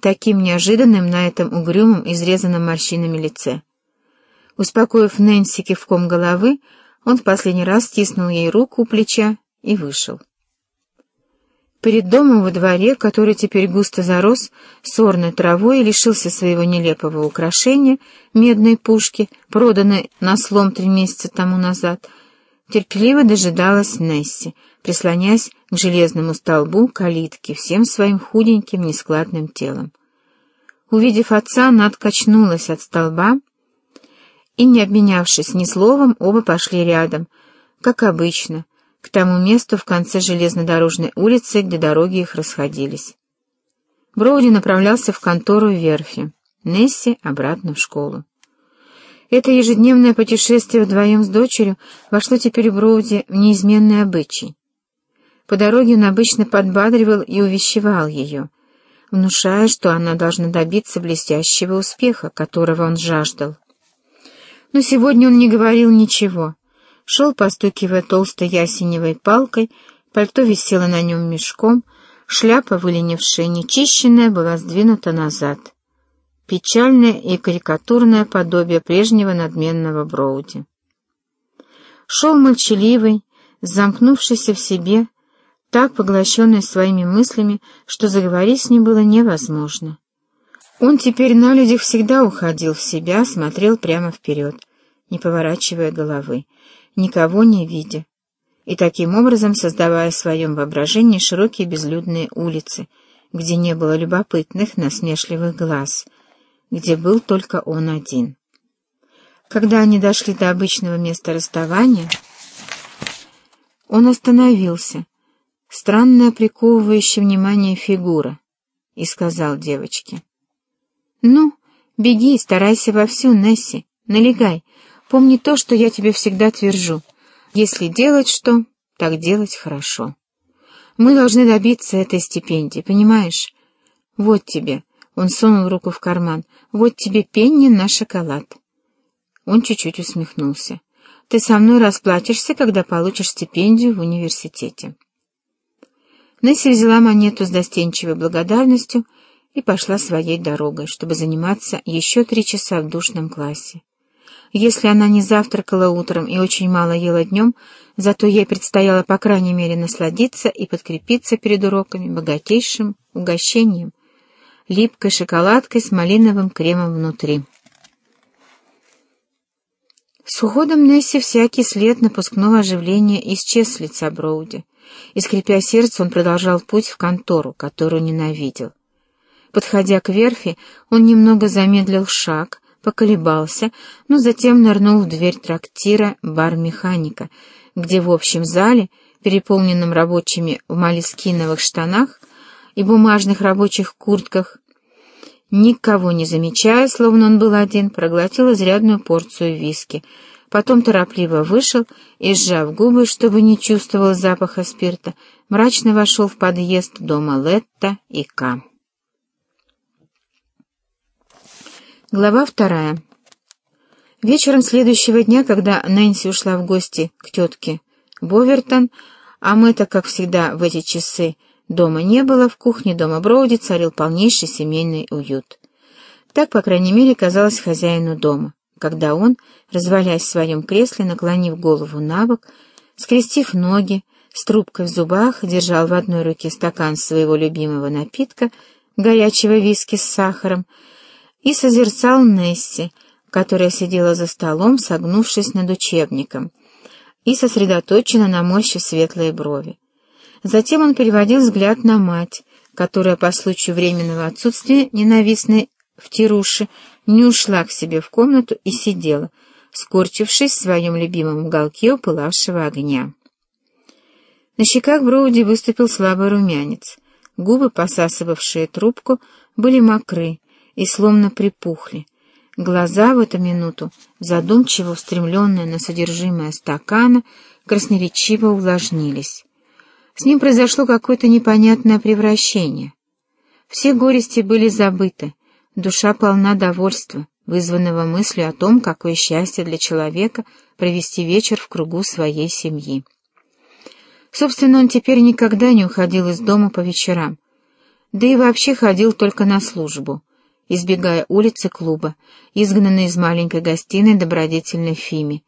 таким неожиданным на этом угрюмом, изрезанном морщинами лице. Успокоив Нэнси кивком головы, он в последний раз стиснул ей руку у плеча и вышел. Перед домом во дворе, который теперь густо зарос сорной травой и лишился своего нелепого украшения, медной пушки, проданной на слом три месяца тому назад, терпеливо дожидалась Несси, прислонясь к железному столбу калитки всем своим худеньким нескладным телом. Увидев отца, она откачнулась от столба, и, не обменявшись ни словом, оба пошли рядом, как обычно, к тому месту в конце железнодорожной улицы, где дороги их расходились. Броуди направлялся в контору верфи, Несси обратно в школу. Это ежедневное путешествие вдвоем с дочерью вошло теперь Броуди в неизменный обычай. По дороге он обычно подбадривал и увещевал ее, внушая, что она должна добиться блестящего успеха, которого он жаждал. Но сегодня он не говорил ничего. Шел, постукивая толстой ясеневой палкой, пальто висело на нем мешком, шляпа, выленившая нечищенная, была сдвинута назад. Печальное и карикатурное подобие прежнего надменного Броуди. Шел молчаливый, замкнувшийся в себе, так поглощенный своими мыслями, что заговорить с ним было невозможно. Он теперь на людях всегда уходил в себя, смотрел прямо вперед, не поворачивая головы, никого не видя, и таким образом создавая в своем воображении широкие безлюдные улицы, где не было любопытных, насмешливых глаз, где был только он один. Когда они дошли до обычного места расставания, он остановился, странная приковывающая внимание фигура, и сказал девочке — «Ну, беги и старайся вовсю, Несси, налегай. Помни то, что я тебе всегда твержу. Если делать что, так делать хорошо. Мы должны добиться этой стипендии, понимаешь? Вот тебе». Он сунул руку в карман. «Вот тебе пенни на шоколад». Он чуть-чуть усмехнулся. «Ты со мной расплатишься, когда получишь стипендию в университете». Несси взяла монету с достенчивой благодарностью и пошла своей дорогой, чтобы заниматься еще три часа в душном классе. Если она не завтракала утром и очень мало ела днем, зато ей предстояло, по крайней мере, насладиться и подкрепиться перед уроками богатейшим угощением — липкой шоколадкой с малиновым кремом внутри. С уходом Несси всякий след напускного оживления исчез с лица Броуди, и, скрипя сердце, он продолжал путь в контору, которую ненавидел. Подходя к верфи, он немного замедлил шаг, поколебался, но затем нырнул в дверь трактира бар-механика, где в общем зале, переполненном рабочими в малискиновых штанах и бумажных рабочих куртках, никого не замечая, словно он был один, проглотил изрядную порцию виски, потом торопливо вышел и, сжав губы, чтобы не чувствовал запаха спирта, мрачно вошел в подъезд дома Летта и Ка. Глава вторая. Вечером следующего дня, когда Нэнси ушла в гости к тетке Бовертон, а мы-то, как всегда, в эти часы дома не было, в кухне дома Броуди царил полнейший семейный уют. Так, по крайней мере, казалось хозяину дома, когда он, развалясь в своем кресле, наклонив голову на бок, скрестив ноги, с трубкой в зубах, держал в одной руке стакан своего любимого напитка, горячего виски с сахаром, и созерцал Несси, которая сидела за столом, согнувшись над учебником, и сосредоточенно наморщив светлые брови. Затем он переводил взгляд на мать, которая по случаю временного отсутствия ненавистной в тируше не ушла к себе в комнату и сидела, скорчившись в своем любимом уголке у пылавшего огня. На щеках Броуди выступил слабый румянец, губы, посасывавшие трубку, были мокры, и словно припухли. Глаза в эту минуту, задумчиво устремленные на содержимое стакана, красноречиво увлажнились. С ним произошло какое-то непонятное превращение. Все горести были забыты, душа полна довольства, вызванного мыслью о том, какое счастье для человека провести вечер в кругу своей семьи. Собственно, он теперь никогда не уходил из дома по вечерам, да и вообще ходил только на службу, избегая улицы клуба, изгнанной из маленькой гостиной добродетельной Фими,